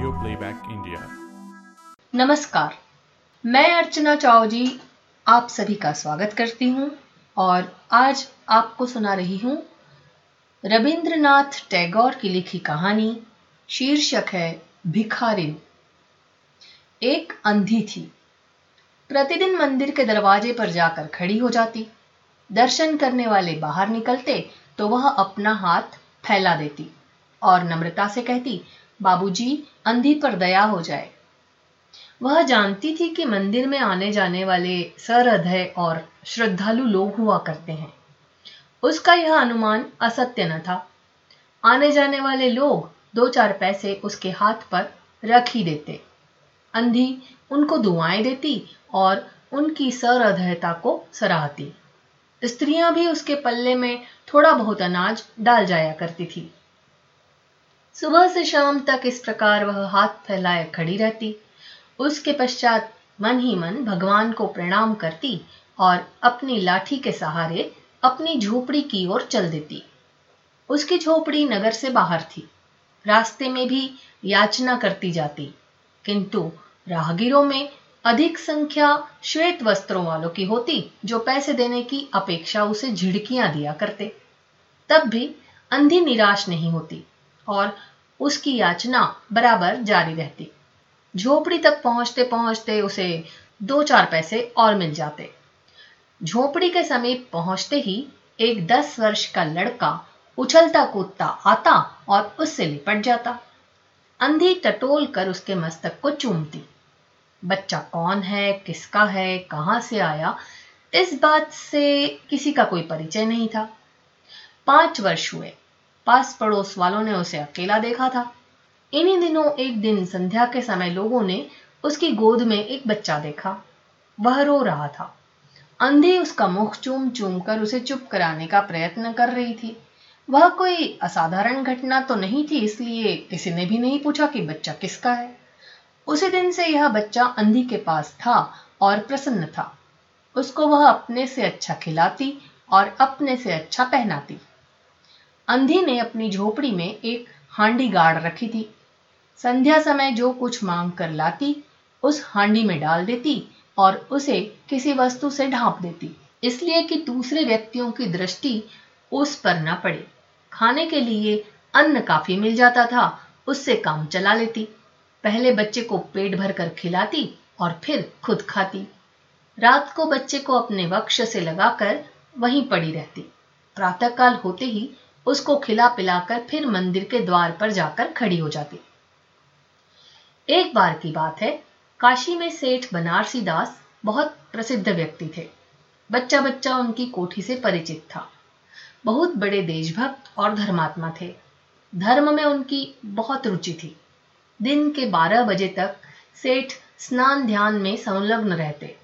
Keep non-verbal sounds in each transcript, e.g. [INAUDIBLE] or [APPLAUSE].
Radio Playback India. नमस्कार। मैं अर्चना चाव जी आप सभी का स्वागत करती हूँ और आज आपको सुना रही हूँ रविंद्रनाथ टैगोर की लिखी कहानी, शीर्षक है भिखारिन। एक अंधी थी। प्रतिदिन मंदिर के दरवाजे पर जाकर खड़ी हो जाती। दर्शन करने वाले बाहर निकलते तो वह अपना हाथ फैला देती और नम्रता से कहती बाबूजी, अंधी पर दया हो जाए। वह जानती थी कि मंदिर में आने जाने वाले सरहृदय और श्रद्धालु लोग हुआ करते हैं। उसका यह अनुमान असत्य न था। आने जाने वाले लोग दो चार पैसे उसके हाथ पर रख ही देते। अंधी उनको दुआएँ देती और उनकी सरहृदयता को सराहती। स्त्रियाँ भी उसके पल्ले में थोड़ा बहुत अनाज डाल जाया करती थी। सुबह से शाम तक इस प्रकार वह हाथ फैलाए खड़ी रहती। उसके पश्चात मन ही मन भगवान को प्रणाम करती और अपनी लाठी के सहारे अपनी झोपड़ी की ओर चल देती। उसकी झोपड़ी नगर से बाहर थी। रास्ते में भी याचना करती जाती, किंतु राहगीरों में अधिक संख्या श्वेत वस्त्रों वालों की होती, जो पैसे देने की अपेक्षा उसे झिड़कियाँ दिया करते। तब भी अंधी निराश नहीं होती। और उसकी याचना बराबर जारी रहती। झोपड़ी तक पहुँचते पहुँचते उसे दो चार पैसे और मिल जाते। झोपड़ी के समीप पहुँचते ही एक दस वर्ष का लड़का उछलता कूदता आता और उससे लिपट जाता। अंधी टटोल कर उसके मस्तक को चूमती। बच्चा कौन है, किसका है, कहाँ से आया? इस बात से किसी का कोई परिचय नहीं था। पाँच वर्ष हुए। पास पड़ोस वालों ने उसे अकेला देखा था। इन्हीं दिनों एक दिन संध्या के समय लोगों ने उसकी गोद में एक बच्चा देखा। वह रो रहा था। अंधी उसका मुख चूम चूम कर उसे चुप कराने का प्रयत्न कर रही थी। वह कोई असाधारण घटना तो नहीं थी, इसलिए किसी ने भी नहीं पूछा कि बच्चा किसका है। उसी दिन से यह बच्चा अंधी के पास था और प्रसन्न था। उसको वह अपने से अच्छा खिलाती और अपने से अच्छा पहनाती। अंधी ने अपनी झोपड़ी में एक हांडी गाड़ रखी थी। संध्या समय जो कुछ मांग कर लाती, उस हांडी में डाल देती और उसे किसी वस्तु से ढांप देती, इसलिए कि दूसरे व्यक्तियों की दृष्टि उस पर न पड़े। खाने के लिए अन्न काफ़ी मिल जाता था, उससे काम चला लेती, पहले बच्चे को पेट भर कर खिलाती और फिर खुद खाती। रात को बच्चे को अपने वक्ष से लगाकर वहीं पड़ी रहती। प्रातःकाल होते ही उसको खिला पिलाकर फिर मंदिर के द्वार पर जाकर खड़ी हो जाती। एक बार की बात है, काशी में सेठ बनारसी दास बहुत प्रसिद्ध व्यक्ति थे। बच्चा बच्चा उनकी कोठी से परिचित था। बहुत बड़े देशभक्त और धर्मात्मा थे। धर्म में उनकी बहुत रुचि थी। दिन के बारह बजे तक सेठ स्नान ध्यान में संलग्न रहते।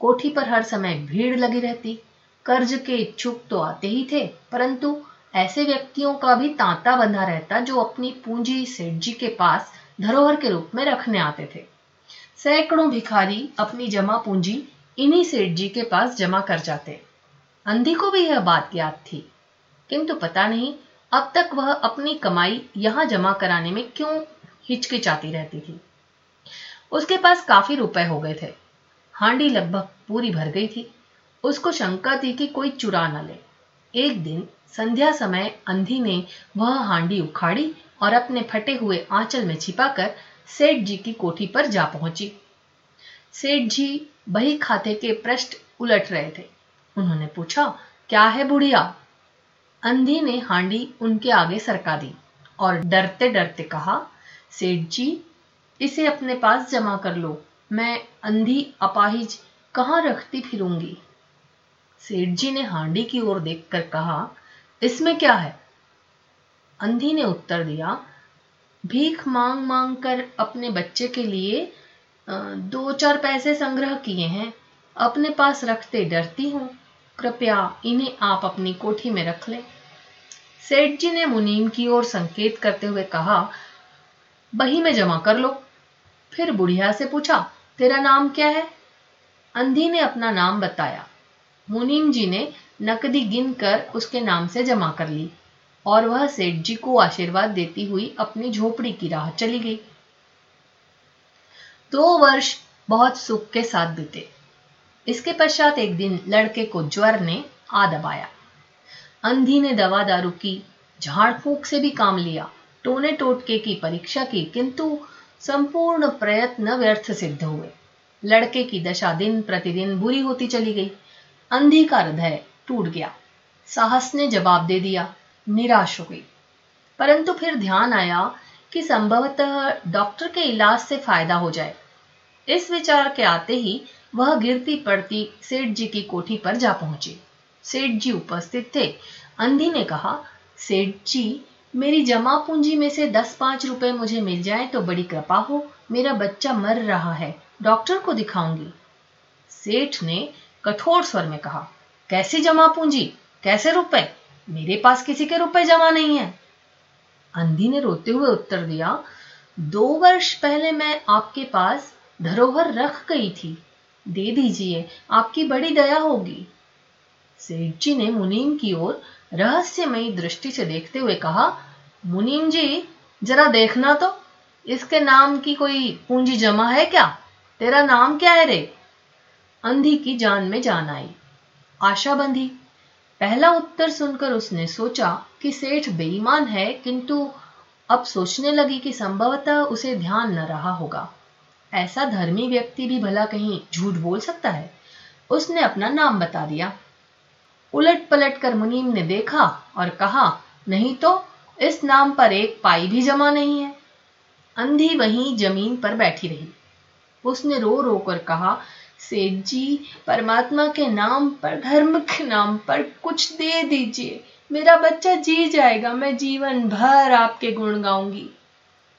कोठी पर हर समय भीड़ लगी रहती। कर्ज के इच्छुक तो आते ही थे, परंतु ऐसे व्यक्तियों का भी तांता बंधा रहता जो अपनी पूंजी सेठ जी के पास धरोहर के रूप में रखने आते थे। सैकड़ों भिखारी अपनी जमा पूंजी इन्हीं सेठ जी के पास जमा कर जाते। अंधी को भी यह बात याद थी, किंतु पता नहीं अब तक वह अपनी कमाई यहाँ जमा कराने में क्यों हिचकिचाती रहती थी। उसके पास काफ़ी रुपए हो गए थे। हांडी लगभग पूरी भर गई थी। उसको शंका थी कि कोई चुरा न ले। एक दिन संध्या समय अंधी ने वह हांडी उखाड़ी और अपने फटे हुए आंचल में छिपाकर सेठ जी की कोठी पर जा पहुँची। सेठ जी बही खाते के पृष्ठ उलट रहे थे। उन्होंने पूछा, क्या है बुढ़िया? अंधी ने हांडी उनके आगे सरका दी और डरते डरते कहा, सेठ जी, इसे अपने पास जमा कर लो। मैं अंधी अपाहिज कहाँ रखती फिरूँगी? सेठ जी ने हांडी की ओर देखकर कहा, इसमें क्या है? अंधी ने उत्तर दिया, भीख मांग मांग कर अपने बच्चे के लिए दो चार पैसे संग्रह किए हैं। अपने पास रखते डरती हूँ। कृपया इन्हें आप अपनी कोठी में रख लें। सेठ जी ने मुनीम की ओर संकेत करते हुए कहा, बही में जमा कर लो। फिर बुढ़िया से पूछा, तेरा नाम क्या है? अंधी ने अपना नाम बताया। मुनीम जी ने नकदी गिन कर उसके नाम से जमा कर ली और वह सेठ जी को आशीर्वाद देती हुई अपनी झोपड़ी की राह चली गई। दो वर्ष बहुत सुख के साथ बीते। इसके पश्चात एक दिन लड़के को ज्वर ने आ दबाया अंधी ने दवा दारू की, झाड़ फूक से भी काम लिया, टोने टोटके की परीक्षा की, किंतु संपूर्ण प्रयत्न व्यर्थ सिद्ध हुए। लड़के की दशा दिन प्रतिदिन बुरी होती चली गई। अंधी का हृदय टूट गया। साहस ने जवाब दे दिया, निराश हो गई। परंतु फिर ध्यान आया कि संभवतः डॉक्टर के इलाज से फ़ायदा हो जाए। इस विचार के आते ही वह गिरती पड़ती सेठ जी की कोठी पर जा पहुँची। सेठ जी उपस्थित थे। अंधी ने कहा, सेठ जी, मेरी जमा पूंजी में से दस पाँच रुपए मुझे मिल जाए तो बड़ी कृपा हो। मेरा बच्चा मर रहा है। डॉक्टर को दिखाऊँगी। सेठ ने कठोर स्वर में कहा, कैसी जमा पूंजी? कैसे रुपए? मेरे पास किसी के रुपए जमा नहीं है. अंधी ने रोते हुए उत्तर दिया, दो वर्ष पहले मैं आपके पास धरोहर रख गई थी। दे दीजिए, आपकी बड़ी दया होगी। सेठ जी ने मुनीम की ओर रहस्यमयी दृष्टि से देखते हुए कहा, मुनीम जी, जरा देखना तो इसके नाम की कोई पूंजी जमा है क्या? तेरा नाम क्या है रे? अंधी की जान में जान आई। आशा बंधी। पहला उत्तर सुनकर उसने सोचा कि सेठ बेईमान है, किंतु अब सोचने लगी कि संभवतः उसे ध्यान न रहा होगा। ऐसा धर्मी व्यक्ति भी भला कहीं झूठ बोल सकता है? उसने अपना नाम बता दिया। उलट पलट कर मुनीम ने देखा और कहा, नहीं तो इस नाम पर एक पाई भी जमा नहीं है। अंधी वहीं ज़मीन पर बैठी रही। उसने रो रो कर कहा सेठ जी, परमात्मा के नाम पर, धर्म के नाम पर कुछ दे दीजिए। मेरा बच्चा जी जाएगा, मैं जीवन भर आपके गुण गाऊँगी।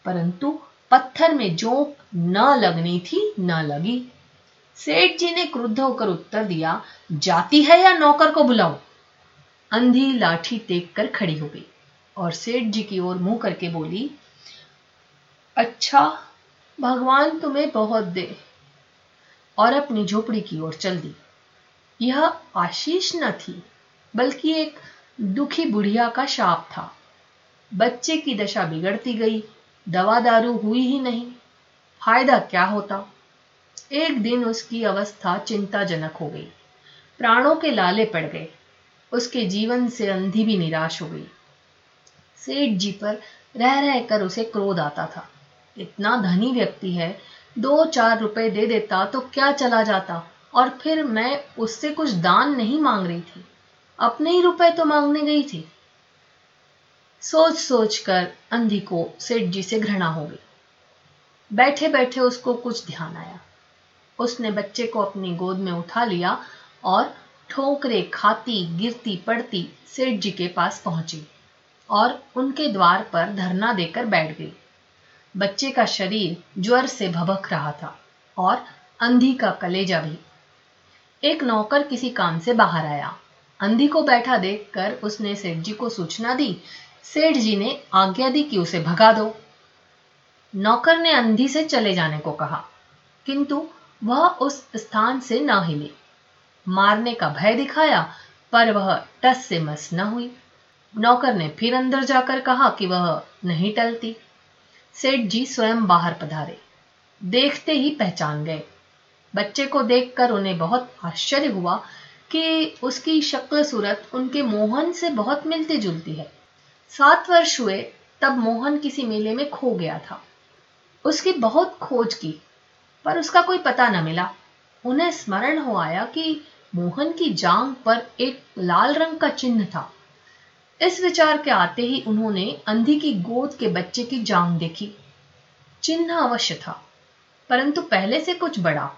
परंतु पत्थर में जोंक न लगनी थी, न लगी। सेठ जी ने क्रुद्ध होकर उत्तर दिया, जाती है या नौकर को बुलाऊं? अंधी लाठी टेक कर खड़ी हो गई और सेठ जी की ओर मुँह करके बोली अच्छा भगवान तुम्हें बहुत दे। और अपनी झोपड़ी की ओर चल दी। यह आशीष न थी, बल्कि एक दुखी बुढ़िया का शाप था। बच्चे की दशा बिगड़ती गई दवा दारू हुई ही नहीं। फ़ायदा क्या होता? एक दिन उसकी अवस्था चिंताजनक हो गई। प्राणों के लाले पड़ गए। उसके जीवन से अंधी भी निराश हो गई। सेठ जी पर रह रह कर उसे क्रोध आता था। इतना धनी व्यक्ति है दो चार रुपए दे देता तो क्या चला जाता? और फिर मैं उससे कुछ दान नहीं मांग रही थी। अपने ही रुपए तो मांगने गई थी। सोच सोच कर अंधी को सेठ जी से घृणा हो गई। बैठे बैठे उसको कुछ ध्यान आया। उसने बच्चे को अपनी गोद में उठा लिया और ठोकरे खाती, गिरती, पड़ती सेठ जी के पास पहुँची और उनके द्वार पर धरना देकर बैठ गई। बच्चे का शरीर ज्वर से भभक रहा था और अंधी का कलेजा भी। एक नौकर किसी काम से बाहर आया। अंधी को बैठा देखकर उसने सेठ जी को सूचना दी, सेठ जी ने आज्ञा दी कि उसे भगा दो। नौकर ने अंधी से चले जाने को कहा, किंतु वह उस स्थान से न हिली। मारने का भय दिखाया, पर वह टस से मस न हुई। नौकर ने फिर अंदर जाकर कहा कि वह नहीं टलती। सेठ जी स्वयं बाहर पधारे। देखते ही पहचान गए। बच्चे को देखकर उन्हें बहुत आश्चर्य हुआ कि उसकी शक्ल सूरत उनके मोहन से बहुत मिलती जुलती है। सात वर्ष हुए, तब मोहन किसी मेले में खो गया था। उसकी बहुत खोज की, पर उसका कोई पता न मिला। उन्हें स्मरण हो आया कि मोहन की जांग पर एक लाल रंग का चिन्ह था। इस विचार के आते ही उन्होंने अंधी की गोद के बच्चे की जांग देखी। चिन्ह अवश्य था, परंतु पहले से कुछ बड़ा।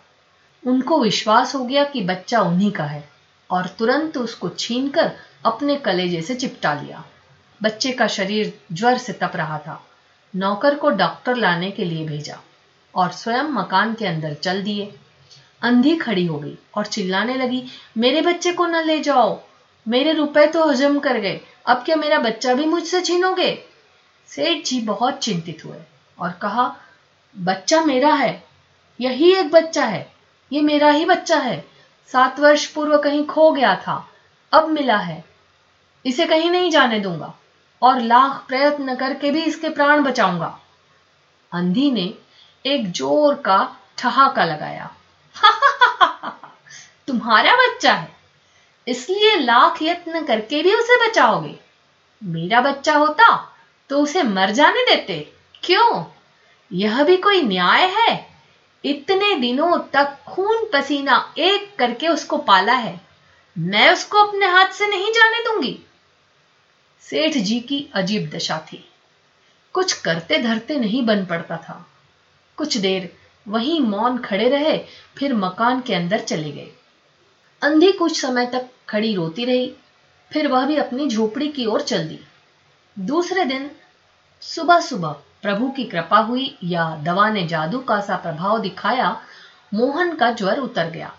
उनको विश्वास हो गया कि बच्चा उन्हीं का है, और तुरंत उसको छीनकर अपने कलेजे से चिपटा लिया। बच्चे का शरीर ज्वर से तप रहा था। नौकर को डॉक्टर लाने के लिए भेजा, और स्वयं मकान के अंदर चल दिए। अंधी खड़ी हो गई और चिल्लाने लगी, मेरे बच्चे को न ले जाओ मेरे रुपए तो हजम कर गए। अब क्या मेरा बच्चा भी मुझसे छीनोगे? सेठ जी बहुत चिंतित हुए और कहा, बच्चा मेरा है, यही एक बच्चा है, ये मेरा ही बच्चा है। सात वर्ष पूर्व कहीं खो गया था, अब मिला है। इसे कहीं नहीं जाने दूँगा और लाख प्रयत्न करके भी इसके प्राण बचाऊँगा। अंधी ने एक ज़ोर का ठहाका लगाया। [LAUGHS] तुम्हारा बच्चा है इसलिए लाख यत्न करके भी उसे बचाओगे। मेरा बच्चा होता तो उसे मर जाने देते। क्यों? यह भी कोई न्याय है। इतने दिनों तक खून पसीना एक करके उसको पाला है। मैं उसको अपने हाथ से नहीं जाने दूँगी। सेठ जी की अजीब दशा थी। कुछ करते धरते नहीं बन पड़ता था। कुछ देर वहीं मौन खड़े रहे, फिर मकान के अंदर चले गए। अंधी कुछ समय तक खड़ी रोती रही, फिर वह भी अपनी झोपड़ी की ओर चल दी। दूसरे दिन सुबह सुबह प्रभु की कृपा हुई या दवा ने जादू का सा प्रभाव दिखाया, मोहन का ज्वर उतर गया।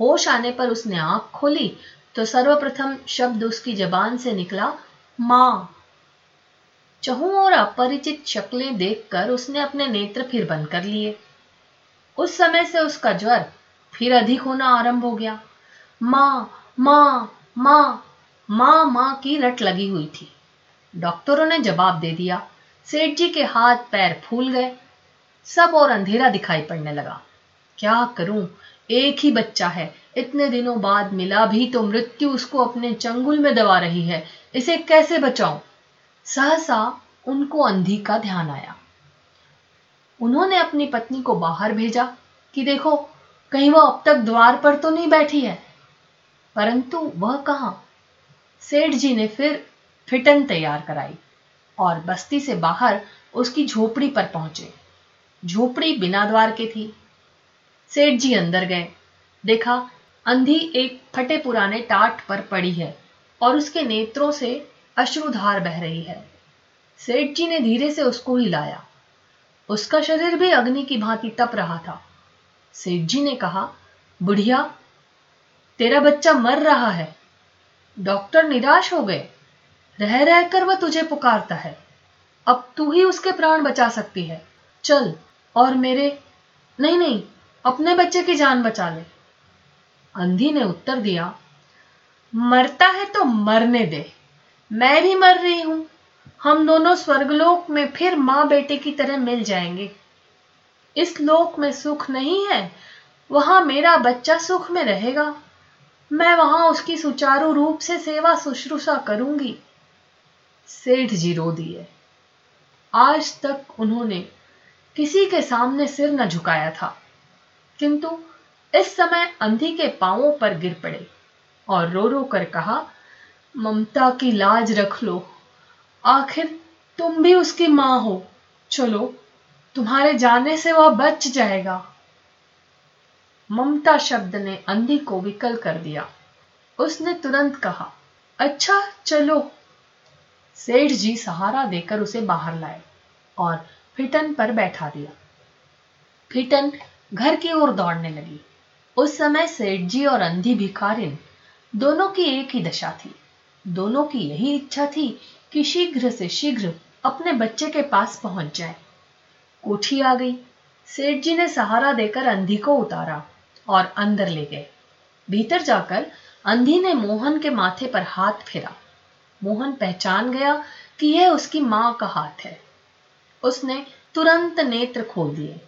होश आने पर उसने आँख खोली तो सर्वप्रथम शब्द उसकी जबान से निकला, माँ। चहु और अपरिचित शक्लें देखकर उसने अपने नेत्र फिर बंद कर लिए। उस समय से उसका ज्वर फिर अधिक होना आरंभ हो गया। माँ माँ माँ, माँ माँ की रट लगी हुई थी। डॉक्टरों ने जवाब दे दिया। सेठ जी के हाथ पैर फूल गए। सब और अंधेरा दिखाई पड़ने लगा। क्या करूँ? एक ही बच्चा है। इतने दिनों बाद मिला भी तो मृत्यु उसको अपने चंगुल में दबा रही है। इसे कैसे बचाऊं? सहसा उनको अंधी का ध्यान आया। उन्होंने अपनी पत्नी को बाहर भेजा कि देखो, कहीं वो अब तक द्वार पर तो नहीं बैठी है। परंतु वह कहा? सेठ जी ने फिर फिटन तैयार कराई और बस्ती से बाहर उसकी झोपड़ी पर पहुँचे। झोपड़ी बिना द्वार के थी। सेठ जी अंदर गए। देखा, अंधी एक फटे पुराने टाट पर पड़ी है और उसके नेत्रों से अश्रुधार बह रही है। सेठ जी ने धीरे से उसको हिलाया उसका शरीर भी अग्नि की भांति तप रहा था। सेठ जी ने कहा, बुढ़िया तेरा बच्चा मर रहा है। डॉक्टर निराश हो गए। रह रहकर वह तुझे पुकारता है। अब तू ही उसके प्राण बचा सकती है। चल, और मेरे, नहीं नहीं, अपने बच्चे की जान बचा ले। अंधी ने उत्तर दिया, मरता है तो मरने दे। मैं भी मर रही हूँ। हम दोनों स्वर्गलोक में फिर माँ बेटे की तरह मिल जाएँगे। इस लोक में सुख नहीं है। वहाँ मेरा बच्चा सुख में रहेगा। मैं वहाँ उसकी सुचारू रूप से सेवा शुश्रूषा करूँगी। सेठ जी रो दिए। आज तक उन्होंने किसी के सामने सिर न झुकाया था, किंतु इस समय अंधी के पांवों पर गिर पड़े और रो रो कर कहा, ममता की लाज रख लो। आखिर तुम भी उसकी माँ हो। चलो, तुम्हारे जाने से वह बच जाएगा। ममता शब्द ने अंधी को विकल कर दिया। उसने तुरंत कहा अच्छा चलो। सेठ जी सहारा देकर उसे बाहर लाए और फिटन पर बैठा दिया। फिटन घर की ओर दौड़ने लगी। उस समय सेठ जी और अंधी भिखारिन दोनों की एक ही दशा थी। दोनों की यही इच्छा थी कि शीघ्र से शीघ्र अपने बच्चे के पास पहुँच जाए। कोठी आ गई। सेठ जी ने सहारा देकर अंधी को उतारा। और अंदर ले गए। भीतर जाकर अंधी ने मोहन के माथे पर हाथ फेरा। मोहन पहचान गया कि यह उसकी माँ का हाथ है। उसने तुरंत नेत्र खोल दिए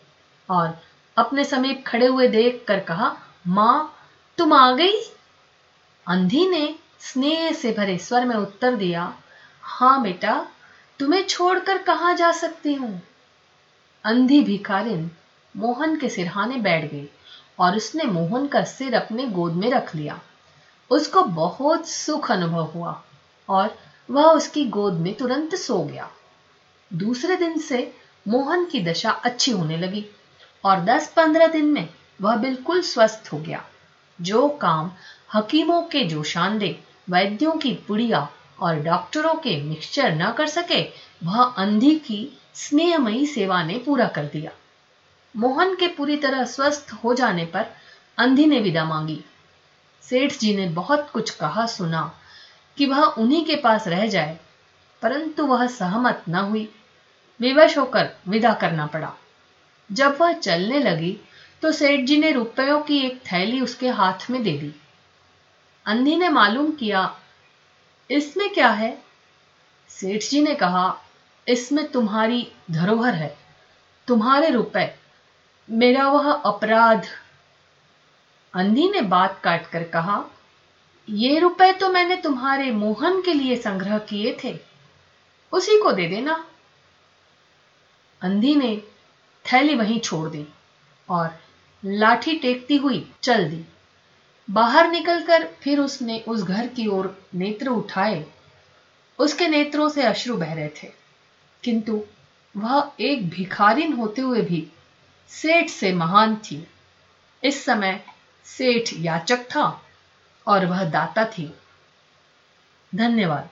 और अपने समीप खड़े हुए देख कर कहा, माँ, तुम आ गई? अंधी ने स्नेह से भरे स्वर में उत्तर दिया, हाँ बेटा, तुम्हें छोड़कर कहा जा सकती हूँ? अंधी भिखारिन मोहन के सिरहाने बैठ गई और उसने मोहन का सिर अपने गोद में रख लिया। उसको बहुत सुख अनुभव हुआ और वह उसकी गोद में तुरंत सो गया। दूसरे दिन से मोहन की दशा अच्छी होने लगी और 10-15 दिन में वह बिल्कुल स्वस्थ हो गया। जो काम हकीमों के जोशानदे, वैद्यों की पुड़िया और डॉक्टरों के मिक्सचर न कर सके, वह अंधी की स्नेहमयी सेवा ने पूरा कर दिया। मोहन के पूरी तरह स्वस्थ हो जाने पर अंधी ने विदा मांगी। सेठ जी ने बहुत कुछ कहा सुना कि वह उन्हीं के पास रह जाए, परंतु वह सहमत न हुई। विवश होकर विदा करना पड़ा। जब वह चलने लगी तो सेठ जी ने रुपयों की एक थैली उसके हाथ में दे दी। अंधी ने मालूम किया, इसमें क्या है? सेठ जी ने कहा, इसमें तुम्हारी धरोहर है, तुम्हारे रुपए। मेरा वह अपराध। अंधी ने बात काट कर कहा, ये रुपए तो मैंने तुम्हारे मोहन के लिए संग्रह किए थे। उसी को दे देना। अंधी ने थैली वहीं छोड़ दी और लाठी टेकती हुई चल दी। बाहर निकलकर फिर उसने उस घर की ओर नेत्र उठाए। उसके नेत्रों से अश्रु बह रहे थे, किंतु वह एक भिखारिन होते हुए भी सेठ से महान थी। इस समय सेठ याचक था और वह दाता थी। धन्यवाद।